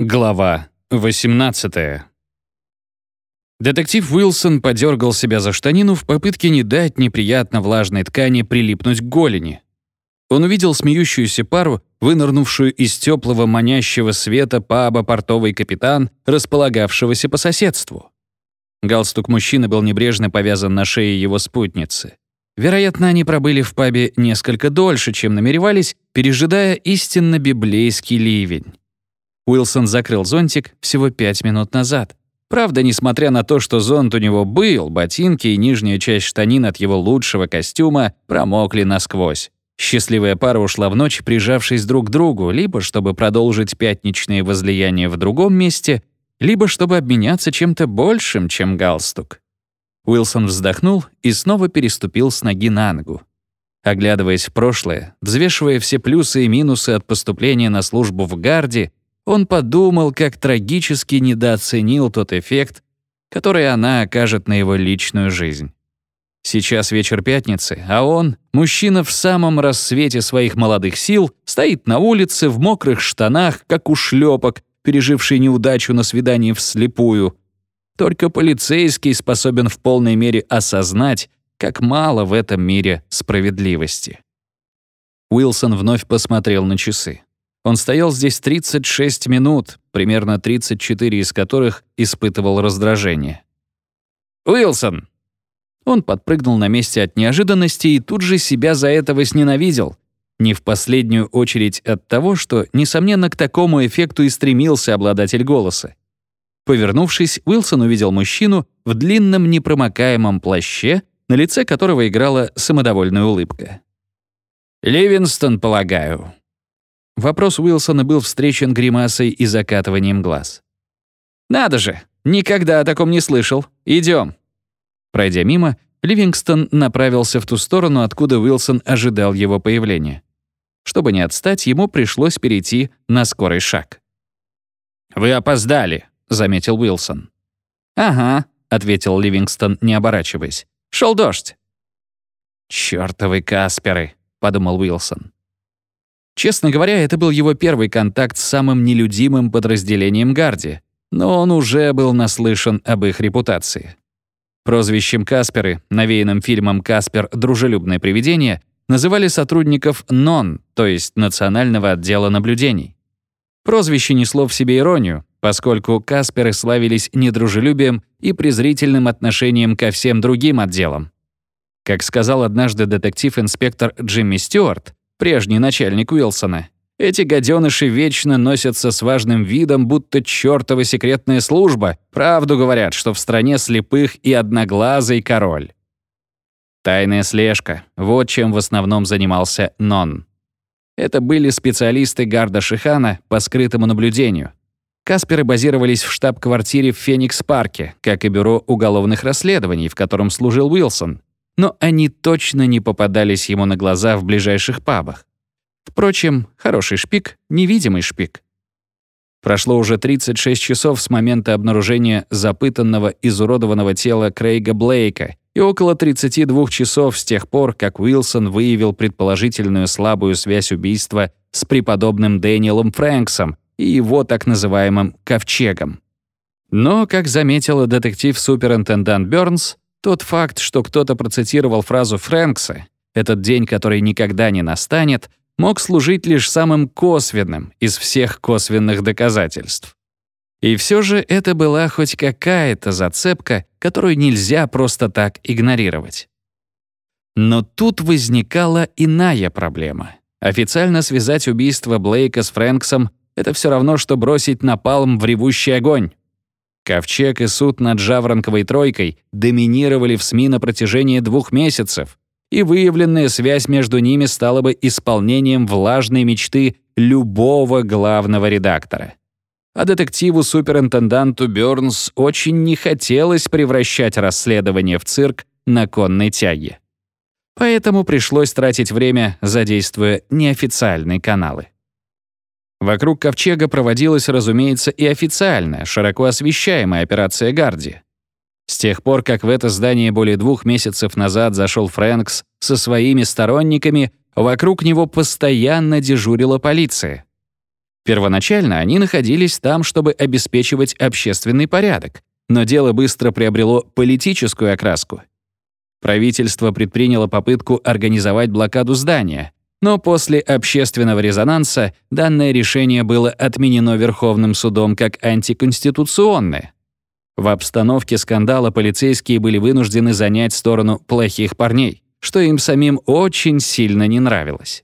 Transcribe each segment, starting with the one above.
Глава 18 Детектив Уилсон подергал себя за штанину в попытке не дать неприятно влажной ткани прилипнуть к голени. Он увидел смеющуюся пару, вынырнувшую из теплого манящего света паба «Портовый капитан», располагавшегося по соседству. Галстук мужчины был небрежно повязан на шее его спутницы. Вероятно, они пробыли в пабе несколько дольше, чем намеревались, пережидая истинно библейский ливень. Уилсон закрыл зонтик всего пять минут назад. Правда, несмотря на то, что зонт у него был, ботинки и нижняя часть штанин от его лучшего костюма промокли насквозь. Счастливая пара ушла в ночь, прижавшись друг к другу, либо чтобы продолжить пятничные возлияния в другом месте, либо чтобы обменяться чем-то большим, чем галстук. Уилсон вздохнул и снова переступил с ноги на ногу. Оглядываясь в прошлое, взвешивая все плюсы и минусы от поступления на службу в гарде, он подумал, как трагически недооценил тот эффект, который она окажет на его личную жизнь. Сейчас вечер пятницы, а он, мужчина в самом рассвете своих молодых сил, стоит на улице в мокрых штанах, как ушлепок, переживший неудачу на свидании вслепую. Только полицейский способен в полной мере осознать, как мало в этом мире справедливости. Уилсон вновь посмотрел на часы. Он стоял здесь 36 минут, примерно 34 из которых испытывал раздражение. «Уилсон!» Он подпрыгнул на месте от неожиданности и тут же себя за это возненавидел. Не в последнюю очередь от того, что, несомненно, к такому эффекту и стремился обладатель голоса. Повернувшись, Уилсон увидел мужчину в длинном непромокаемом плаще, на лице которого играла самодовольная улыбка. «Ливинстон, полагаю», Вопрос Уилсона был встречен гримасой и закатыванием глаз. «Надо же! Никогда о таком не слышал. Идем. Пройдя мимо, Ливингстон направился в ту сторону, откуда Уилсон ожидал его появления. Чтобы не отстать, ему пришлось перейти на скорый шаг. «Вы опоздали», — заметил Уилсон. «Ага», — ответил Ливингстон, не оборачиваясь. Шел дождь». «Чёртовы Касперы», — подумал Уилсон. Честно говоря, это был его первый контакт с самым нелюдимым подразделением Гарди, но он уже был наслышан об их репутации. Прозвищем Касперы, навеянным фильмом «Каспер. Дружелюбное привидение», называли сотрудников НОН, то есть Национального отдела наблюдений. Прозвище несло в себе иронию, поскольку Касперы славились недружелюбием и презрительным отношением ко всем другим отделам. Как сказал однажды детектив-инспектор Джимми Стюарт, прежний начальник Уилсона. Эти гаденыши вечно носятся с важным видом, будто чертова секретная служба. Правду говорят, что в стране слепых и одноглазый король. Тайная слежка — вот чем в основном занимался Нон. Это были специалисты Гарда Шихана по скрытому наблюдению. Касперы базировались в штаб-квартире в Феникс-парке, как и бюро уголовных расследований, в котором служил Уилсон но они точно не попадались ему на глаза в ближайших пабах. Впрочем, хороший шпик — невидимый шпик. Прошло уже 36 часов с момента обнаружения запытанного, изуродованного тела Крейга Блейка и около 32 часов с тех пор, как Уилсон выявил предположительную слабую связь убийства с преподобным Дэниелом Фрэнксом и его так называемым «ковчегом». Но, как заметила детектив-суперинтендант Бёрнс, тот факт, что кто-то процитировал фразу Фрэнкса «этот день, который никогда не настанет», мог служить лишь самым косвенным из всех косвенных доказательств. И все же это была хоть какая-то зацепка, которую нельзя просто так игнорировать. Но тут возникала иная проблема. Официально связать убийство Блейка с Фрэнксом — это все равно, что бросить напалм в ревущий огонь. Ковчег и суд над Жаворонковой тройкой доминировали в СМИ на протяжении двух месяцев, и выявленная связь между ними стала бы исполнением влажной мечты любого главного редактора. А детективу-суперинтенданту Бёрнс очень не хотелось превращать расследование в цирк на конной тяге. Поэтому пришлось тратить время, задействуя неофициальные каналы. Вокруг Ковчега проводилась, разумеется, и официальная, широко освещаемая операция «Гарди». С тех пор, как в это здание более двух месяцев назад зашел Фрэнкс со своими сторонниками, вокруг него постоянно дежурила полиция. Первоначально они находились там, чтобы обеспечивать общественный порядок, но дело быстро приобрело политическую окраску. Правительство предприняло попытку организовать блокаду здания, но после общественного резонанса данное решение было отменено Верховным судом как антиконституционное. В обстановке скандала полицейские были вынуждены занять сторону плохих парней, что им самим очень сильно не нравилось.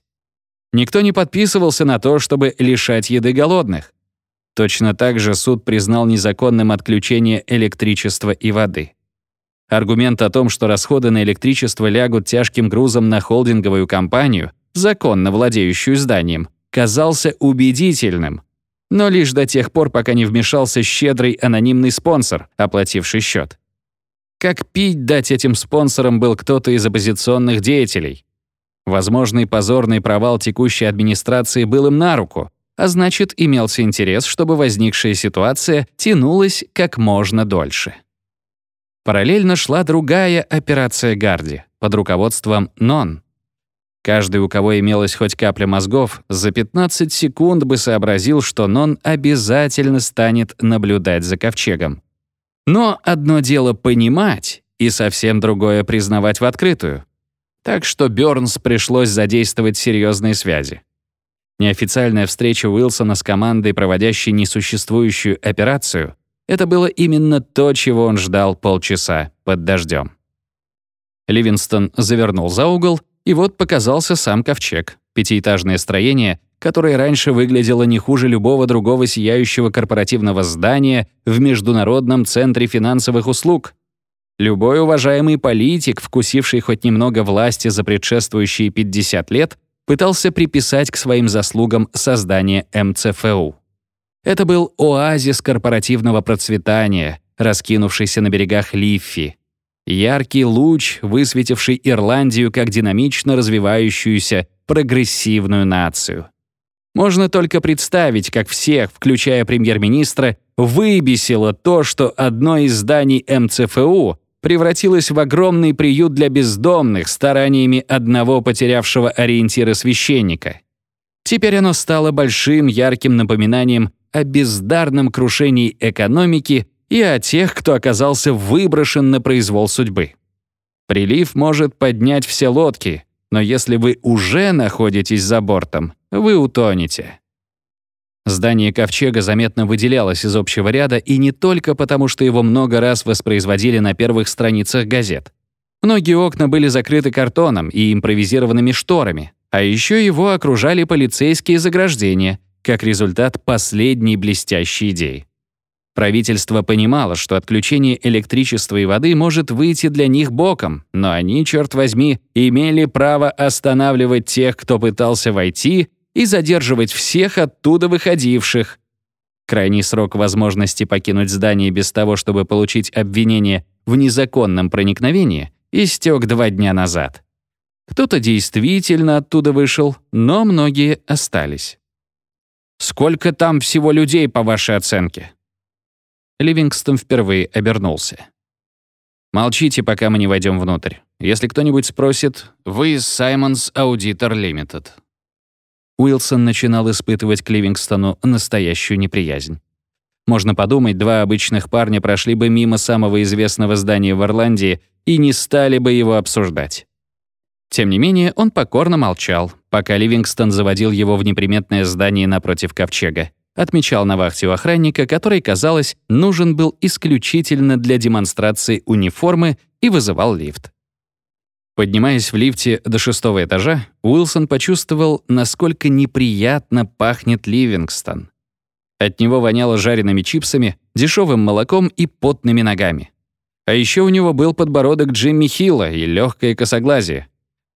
Никто не подписывался на то, чтобы лишать еды голодных. Точно так же суд признал незаконным отключение электричества и воды. Аргумент о том, что расходы на электричество лягут тяжким грузом на холдинговую компанию, законно владеющую зданием, казался убедительным, но лишь до тех пор, пока не вмешался щедрый анонимный спонсор, оплативший счет. Как пить дать этим спонсорам был кто-то из оппозиционных деятелей. Возможный позорный провал текущей администрации был им на руку, а значит, имелся интерес, чтобы возникшая ситуация тянулась как можно дольше. Параллельно шла другая операция Гарди под руководством НОН, Каждый, у кого имелась хоть капля мозгов, за 15 секунд бы сообразил, что Нон обязательно станет наблюдать за ковчегом. Но одно дело понимать, и совсем другое признавать в открытую. Так что Бёрнс пришлось задействовать серьезные связи. Неофициальная встреча Уилсона с командой, проводящей несуществующую операцию, это было именно то, чего он ждал полчаса под дождем. Ливинстон завернул за угол и вот показался сам ковчег, пятиэтажное строение, которое раньше выглядело не хуже любого другого сияющего корпоративного здания в Международном центре финансовых услуг. Любой уважаемый политик, вкусивший хоть немного власти за предшествующие 50 лет, пытался приписать к своим заслугам создание МЦФУ. Это был оазис корпоративного процветания, раскинувшийся на берегах Лиффи, Яркий луч, высветивший Ирландию как динамично развивающуюся прогрессивную нацию. Можно только представить, как всех, включая премьер-министра, выбесило то, что одно из зданий МЦФУ превратилось в огромный приют для бездомных стараниями одного потерявшего ориентиры священника. Теперь оно стало большим ярким напоминанием о бездарном крушении экономики и о тех, кто оказался выброшен на произвол судьбы. Прилив может поднять все лодки, но если вы уже находитесь за бортом, вы утонете. Здание Ковчега заметно выделялось из общего ряда и не только потому, что его много раз воспроизводили на первых страницах газет. Многие окна были закрыты картоном и импровизированными шторами, а еще его окружали полицейские заграждения, как результат последней блестящей идеи. Правительство понимало, что отключение электричества и воды может выйти для них боком, но они, черт возьми, имели право останавливать тех, кто пытался войти, и задерживать всех оттуда выходивших. Крайний срок возможности покинуть здание без того, чтобы получить обвинение в незаконном проникновении, истек два дня назад. Кто-то действительно оттуда вышел, но многие остались. «Сколько там всего людей, по вашей оценке?» Ливингстон впервые обернулся. «Молчите, пока мы не войдем внутрь. Если кто-нибудь спросит, вы Саймонс Аудитор Лимитед». Уилсон начинал испытывать к Ливингстону настоящую неприязнь. Можно подумать, два обычных парня прошли бы мимо самого известного здания в Ирландии и не стали бы его обсуждать. Тем не менее, он покорно молчал, пока Ливингстон заводил его в неприметное здание напротив ковчега отмечал на вахте у охранника, который, казалось, нужен был исключительно для демонстрации униформы и вызывал лифт. Поднимаясь в лифте до шестого этажа, Уилсон почувствовал, насколько неприятно пахнет Ливингстон. От него воняло жареными чипсами, дешевым молоком и потными ногами. А еще у него был подбородок Джимми Хилла и легкое косоглазие.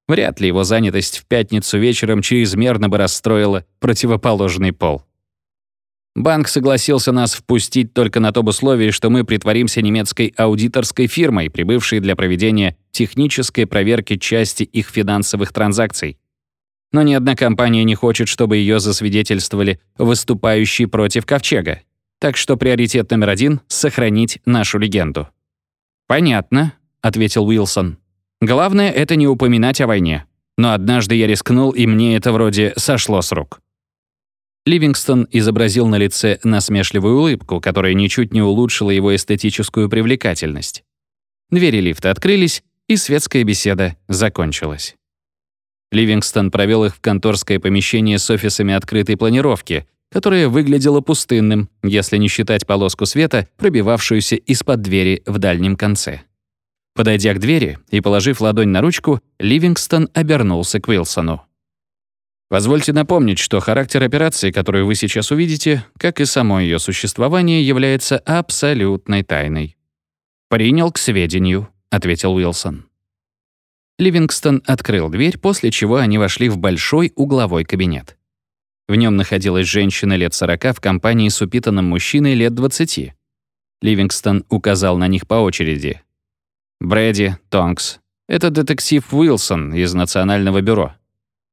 Вряд ли его занятость в пятницу вечером чрезмерно бы расстроила противоположный пол. Банк согласился нас впустить только на том условии, что мы притворимся немецкой аудиторской фирмой, прибывшей для проведения технической проверки части их финансовых транзакций. Но ни одна компания не хочет, чтобы ее засвидетельствовали выступающие против Ковчега. Так что приоритет номер один — сохранить нашу легенду. «Понятно», — ответил Уилсон. «Главное — это не упоминать о войне. Но однажды я рискнул, и мне это вроде сошло с рук». Ливингстон изобразил на лице насмешливую улыбку, которая ничуть не улучшила его эстетическую привлекательность. Двери лифта открылись, и светская беседа закончилась. Ливингстон провел их в конторское помещение с офисами открытой планировки, которое выглядело пустынным, если не считать полоску света, пробивавшуюся из-под двери в дальнем конце. Подойдя к двери и положив ладонь на ручку, Ливингстон обернулся к Уилсону. Позвольте напомнить, что характер операции, которую вы сейчас увидите, как и само ее существование, является абсолютной тайной. «Принял к сведению», — ответил Уилсон. Ливингстон открыл дверь, после чего они вошли в большой угловой кабинет. В нем находилась женщина лет 40 в компании с упитанным мужчиной лет 20. Ливингстон указал на них по очереди. Брэди, Тонкс. Это детектив Уилсон из Национального бюро.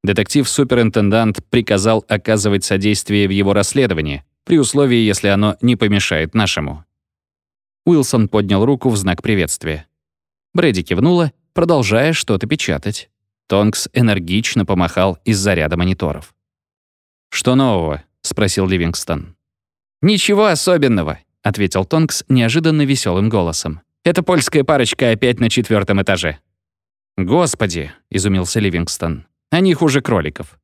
Детектив-суперинтендант приказал оказывать содействие в его расследовании, при условии, если оно не помешает нашему. Уилсон поднял руку в знак приветствия. Брэди кивнула, продолжая что-то печатать. Тонкс энергично помахал из-за ряда мониторов. «Что нового?» — спросил Ливингстон. «Ничего особенного», — ответил Тонкс неожиданно веселым голосом. «Это польская парочка опять на четвертом этаже». «Господи!» — изумился Ливингстон. Они хуже кроликов.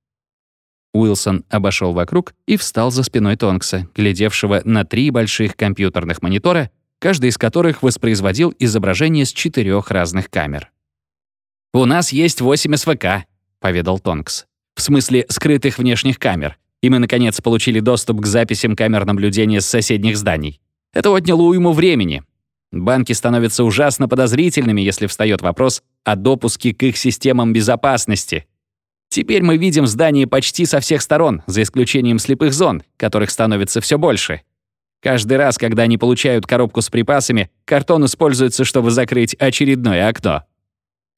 Уилсон обошел вокруг и встал за спиной Тонкса, глядевшего на три больших компьютерных монитора, каждый из которых воспроизводил изображение с четырех разных камер. «У нас есть 8 СВК», — поведал Тонкс. «В смысле скрытых внешних камер. И мы, наконец, получили доступ к записям камер наблюдения с соседних зданий. Это отняло уйму времени. Банки становятся ужасно подозрительными, если встает вопрос о допуске к их системам безопасности. Теперь мы видим здание почти со всех сторон, за исключением слепых зон, которых становится все больше. Каждый раз, когда они получают коробку с припасами, картон используется, чтобы закрыть очередное окно.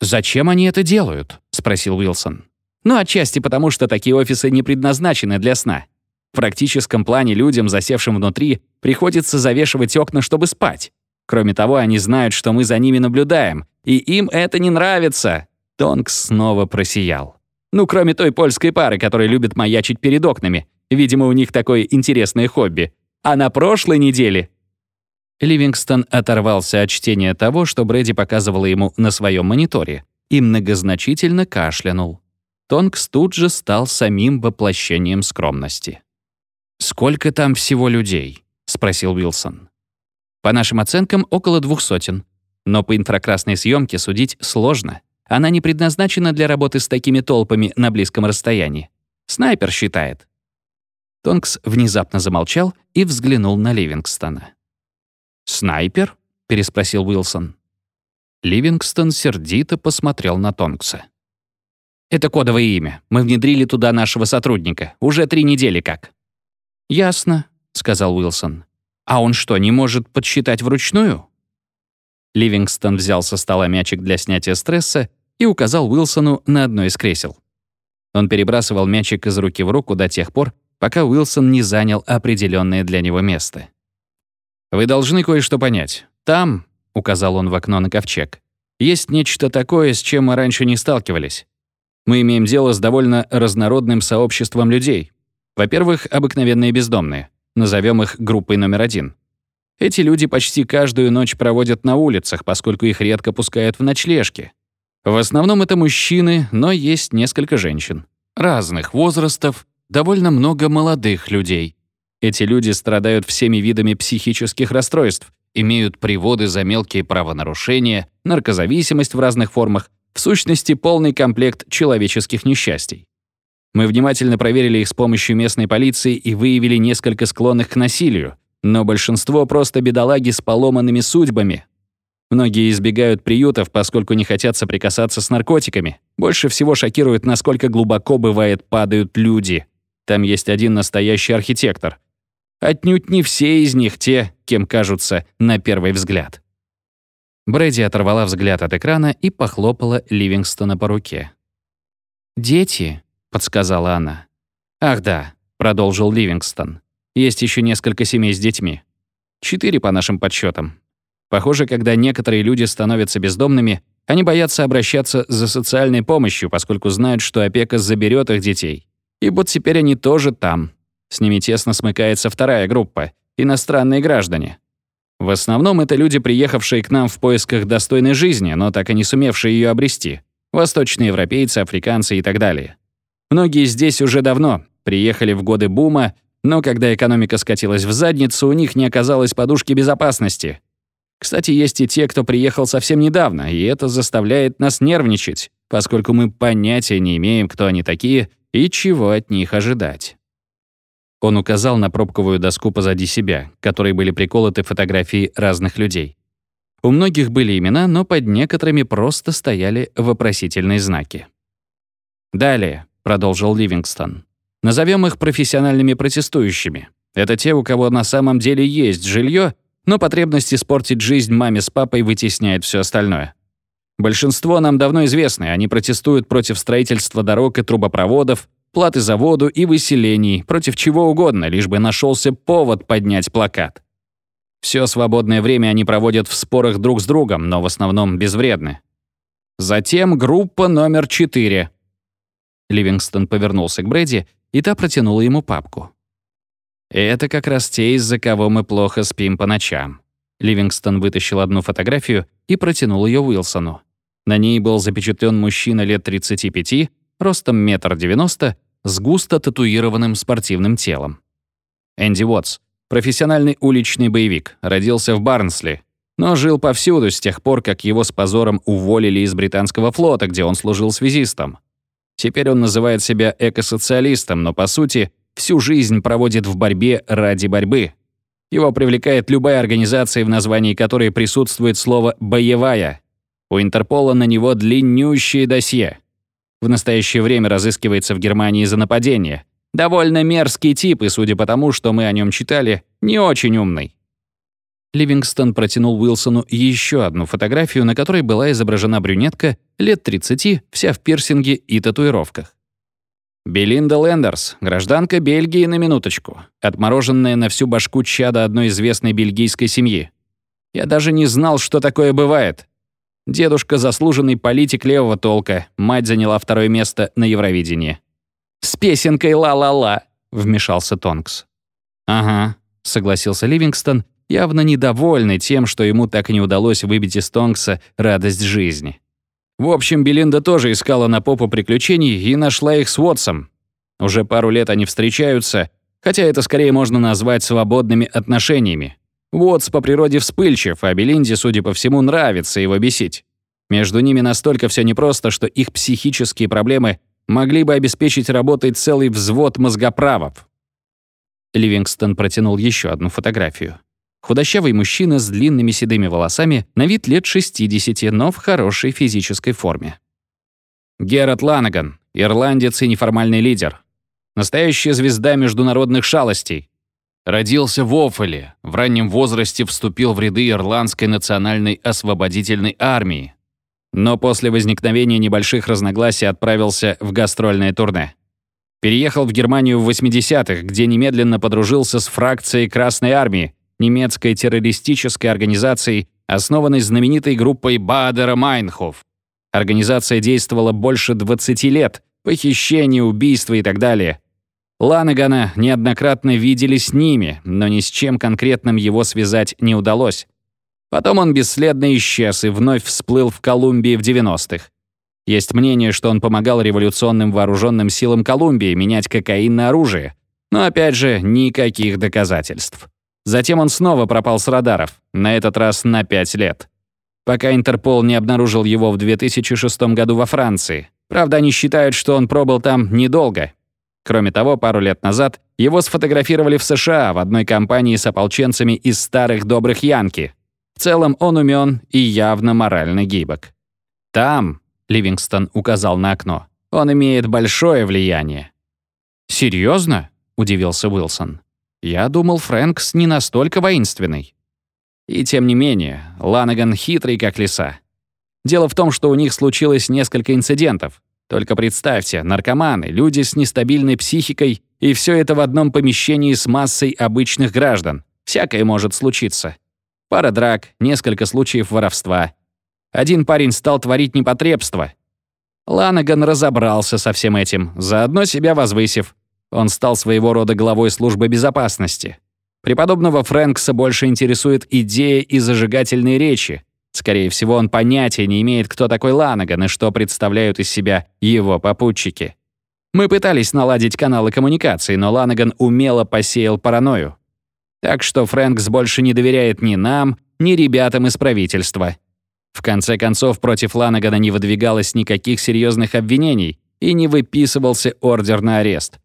«Зачем они это делают?» — спросил Уилсон. «Ну, отчасти потому, что такие офисы не предназначены для сна. В практическом плане людям, засевшим внутри, приходится завешивать окна, чтобы спать. Кроме того, они знают, что мы за ними наблюдаем, и им это не нравится». Тонкс снова просиял. Ну, кроме той польской пары, которая любит маячить перед окнами. Видимо, у них такое интересное хобби. А на прошлой неделе... Ливингстон оторвался от чтения того, что Брэди показывала ему на своем мониторе, и многозначительно кашлянул. Тонкс тут же стал самим воплощением скромности. «Сколько там всего людей?» — спросил Уилсон. «По нашим оценкам, около двух сотен. Но по инфракрасной съемке судить сложно. Она не предназначена для работы с такими толпами на близком расстоянии. Снайпер считает. Тонкс внезапно замолчал и взглянул на Ливингстона. «Снайпер?» — переспросил Уилсон. Ливингстон сердито посмотрел на Тонкса. «Это кодовое имя. Мы внедрили туда нашего сотрудника. Уже три недели как». «Ясно», — сказал Уилсон. «А он что, не может подсчитать вручную?» Ливингстон взял со стола мячик для снятия стресса и указал Уилсону на одно из кресел. Он перебрасывал мячик из руки в руку до тех пор, пока Уилсон не занял определенное для него место. «Вы должны кое-что понять. Там», — указал он в окно на ковчег, «есть нечто такое, с чем мы раньше не сталкивались. Мы имеем дело с довольно разнородным сообществом людей. Во-первых, обыкновенные бездомные. Назовем их группой номер один. Эти люди почти каждую ночь проводят на улицах, поскольку их редко пускают в ночлежки. В основном это мужчины, но есть несколько женщин. Разных возрастов, довольно много молодых людей. Эти люди страдают всеми видами психических расстройств, имеют приводы за мелкие правонарушения, наркозависимость в разных формах, в сущности, полный комплект человеческих несчастий. Мы внимательно проверили их с помощью местной полиции и выявили несколько склонных к насилию, но большинство просто бедолаги с поломанными судьбами. Многие избегают приютов, поскольку не хотят соприкасаться с наркотиками. Больше всего шокирует, насколько глубоко, бывает, падают люди. Там есть один настоящий архитектор. Отнюдь не все из них те, кем кажутся на первый взгляд. Брэди оторвала взгляд от экрана и похлопала Ливингстона по руке. «Дети», — подсказала она. «Ах да», — продолжил Ливингстон. Есть еще несколько семей с детьми. Четыре по нашим подсчетам. Похоже, когда некоторые люди становятся бездомными, они боятся обращаться за социальной помощью, поскольку знают, что опека заберет их детей. И вот теперь они тоже там. С ними тесно смыкается вторая группа — иностранные граждане. В основном это люди, приехавшие к нам в поисках достойной жизни, но так и не сумевшие ее обрести. Восточные европейцы, африканцы и так далее. Многие здесь уже давно, приехали в годы бума, но когда экономика скатилась в задницу, у них не оказалось подушки безопасности. Кстати, есть и те, кто приехал совсем недавно, и это заставляет нас нервничать, поскольку мы понятия не имеем, кто они такие и чего от них ожидать. Он указал на пробковую доску позади себя, которой были приколоты фотографии разных людей. У многих были имена, но под некоторыми просто стояли вопросительные знаки. «Далее», — продолжил Ливингстон, «назовем их профессиональными протестующими. Это те, у кого на самом деле есть жилье, но потребность испортить жизнь маме с папой вытесняет все остальное. Большинство нам давно известны, они протестуют против строительства дорог и трубопроводов, платы за воду и выселений, против чего угодно, лишь бы нашелся повод поднять плакат. Все свободное время они проводят в спорах друг с другом, но в основном безвредны. Затем группа номер четыре. Ливингстон повернулся к Брэди, и та протянула ему папку. «Это как раз те, из-за кого мы плохо спим по ночам». Ливингстон вытащил одну фотографию и протянул ее Уилсону. На ней был запечатлен мужчина лет 35, ростом метр девяносто, с густо татуированным спортивным телом. Энди Уотс, профессиональный уличный боевик, родился в Барнсли, но жил повсюду с тех пор, как его с позором уволили из британского флота, где он служил связистом. Теперь он называет себя экосоциалистом, но по сути всю жизнь проводит в борьбе ради борьбы. Его привлекает любая организация, в названии которой присутствует слово «боевая». У Интерпола на него длиннющее досье. В настоящее время разыскивается в Германии за нападение. Довольно мерзкий тип, и судя по тому, что мы о нем читали, не очень умный. Ливингстон протянул Уилсону еще одну фотографию, на которой была изображена брюнетка лет 30, вся в пирсинге и татуировках. Белинда Лендерс, гражданка Бельгии на минуточку, отмороженная на всю башку чада одной известной бельгийской семьи. Я даже не знал, что такое бывает. Дедушка — заслуженный политик левого толка, мать заняла второе место на Евровидении. «С песенкой «Ла-ла-ла», — вмешался Тонкс. «Ага», — согласился Ливингстон, явно недовольный тем, что ему так и не удалось выбить из Тонкса радость жизни. В общем, Белинда тоже искала на попу приключений и нашла их с Уотсом. Уже пару лет они встречаются, хотя это скорее можно назвать свободными отношениями. Уотс по природе вспыльчив, а Белинде, судя по всему, нравится его бесить. Между ними настолько все непросто, что их психические проблемы могли бы обеспечить работой целый взвод мозгоправов. Ливингстон протянул еще одну фотографию. Худощавый мужчина с длинными седыми волосами, на вид лет 60, но в хорошей физической форме. Герат Ланаган, ирландец и неформальный лидер. Настоящая звезда международных шалостей. Родился в Оффеле, в раннем возрасте вступил в ряды Ирландской национальной освободительной армии. Но после возникновения небольших разногласий отправился в гастрольное турне. Переехал в Германию в 80-х, где немедленно подружился с фракцией Красной армии, немецкой террористической организацией, основанной знаменитой группой Бадера Майнхоф. Организация действовала больше 20 лет, похищения, убийства и так далее. Ланагана неоднократно видели с ними, но ни с чем конкретным его связать не удалось. Потом он бесследно исчез и вновь всплыл в Колумбии в 90-х. Есть мнение, что он помогал революционным вооруженным силам Колумбии менять кокаин на оружие. Но опять же, никаких доказательств. Затем он снова пропал с радаров, на этот раз на 5 лет. Пока Интерпол не обнаружил его в 2006 году во Франции. Правда, они считают, что он пробыл там недолго, Кроме того, пару лет назад его сфотографировали в США в одной компании с ополченцами из старых добрых Янки. В целом он умен и явно морально гибок. Там, Ливингстон указал на окно, он имеет большое влияние. Серьезно? удивился Уилсон. Я думал, Фрэнкс не настолько воинственный. И тем не менее, Ланаган хитрый как лиса. Дело в том, что у них случилось несколько инцидентов, только представьте, наркоманы, люди с нестабильной психикой, и все это в одном помещении с массой обычных граждан. Всякое может случиться. Пара драк, несколько случаев воровства. Один парень стал творить непотребство. Ланаган разобрался со всем этим, заодно себя возвысив. Он стал своего рода главой службы безопасности. Преподобного Фрэнкса больше интересует идея и зажигательные речи. Скорее всего, он понятия не имеет, кто такой Ланаган и что представляют из себя его попутчики. Мы пытались наладить каналы коммуникации, но Ланаган умело посеял паранойю. Так что Фрэнкс больше не доверяет ни нам, ни ребятам из правительства. В конце концов, против Ланагана не выдвигалось никаких серьезных обвинений и не выписывался ордер на арест.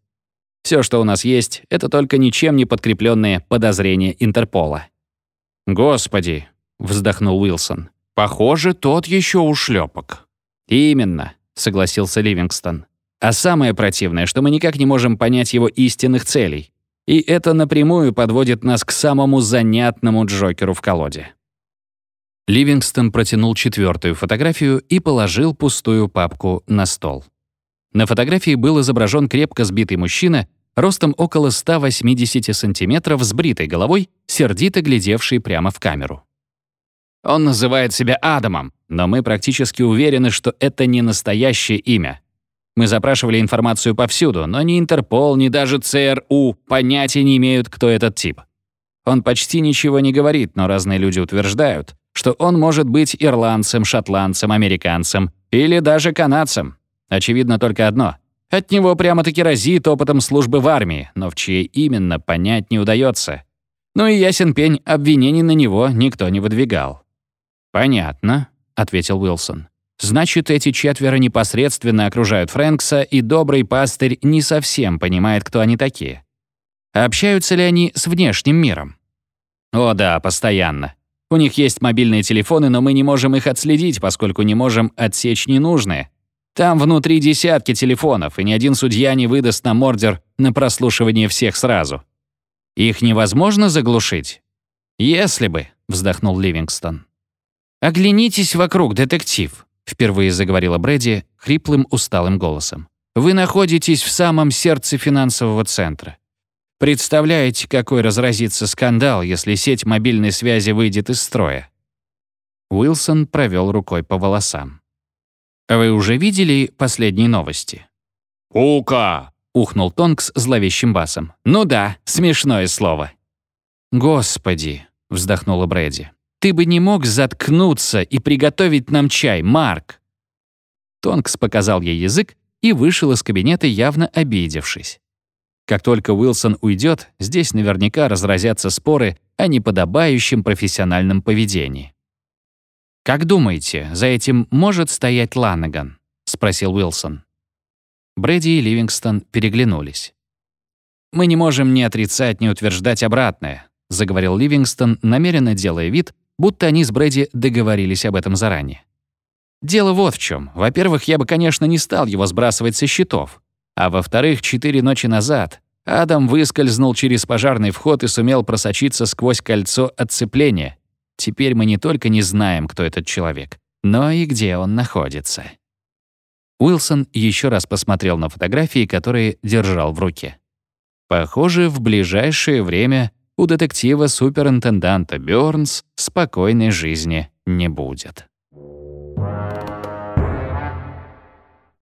Все, что у нас есть, это только ничем не подкрепленные подозрения Интерпола. «Господи!» — вздохнул Уилсон. «Похоже, тот еще ушлепок». «Именно», — согласился Ливингстон. «А самое противное, что мы никак не можем понять его истинных целей. И это напрямую подводит нас к самому занятному Джокеру в колоде». Ливингстон протянул четвертую фотографию и положил пустую папку на стол. На фотографии был изображен крепко сбитый мужчина, ростом около 180 сантиметров с бритой головой, сердито глядевший прямо в камеру. Он называет себя Адамом, но мы практически уверены, что это не настоящее имя. Мы запрашивали информацию повсюду, но ни Интерпол, ни даже ЦРУ понятия не имеют, кто этот тип. Он почти ничего не говорит, но разные люди утверждают, что он может быть ирландцем, шотландцем, американцем или даже канадцем. Очевидно только одно. От него прямо-таки разит опытом службы в армии, но в чьей именно понять не удается. Ну и ясен пень, обвинений на него никто не выдвигал. «Понятно», — ответил Уилсон. «Значит, эти четверо непосредственно окружают Фрэнкса, и добрый пастырь не совсем понимает, кто они такие. Общаются ли они с внешним миром?» «О да, постоянно. У них есть мобильные телефоны, но мы не можем их отследить, поскольку не можем отсечь ненужные. Там внутри десятки телефонов, и ни один судья не выдаст нам ордер на прослушивание всех сразу. Их невозможно заглушить? Если бы, вздохнул Ливингстон. Оглянитесь вокруг, детектив, впервые заговорила Брэди хриплым, усталым голосом. Вы находитесь в самом сердце финансового центра. Представляете, какой разразится скандал, если сеть мобильной связи выйдет из строя?» Уилсон провел рукой по волосам. «Вы уже видели последние новости?» «Ука!» — ухнул Тонкс зловещим басом. «Ну да, смешное слово». «Господи!» — вздохнула Брэди. «Ты бы не мог заткнуться и приготовить нам чай, Марк!» Тонкс показал ей язык и вышел из кабинета, явно обидевшись. Как только Уилсон уйдет, здесь наверняка разразятся споры о неподобающем профессиональном поведении. «Как думаете, за этим может стоять Ланаган?» — спросил Уилсон. Брэди и Ливингстон переглянулись. «Мы не можем ни отрицать, ни утверждать обратное», — заговорил Ливингстон, намеренно делая вид, будто они с Брэди договорились об этом заранее. «Дело вот в чем. Во-первых, я бы, конечно, не стал его сбрасывать со счетов. А во-вторых, четыре ночи назад Адам выскользнул через пожарный вход и сумел просочиться сквозь кольцо отцепления. Теперь мы не только не знаем, кто этот человек, но и где он находится. Уилсон еще раз посмотрел на фотографии, которые держал в руке. Похоже, в ближайшее время у детектива-суперинтенданта Бёрнс спокойной жизни не будет.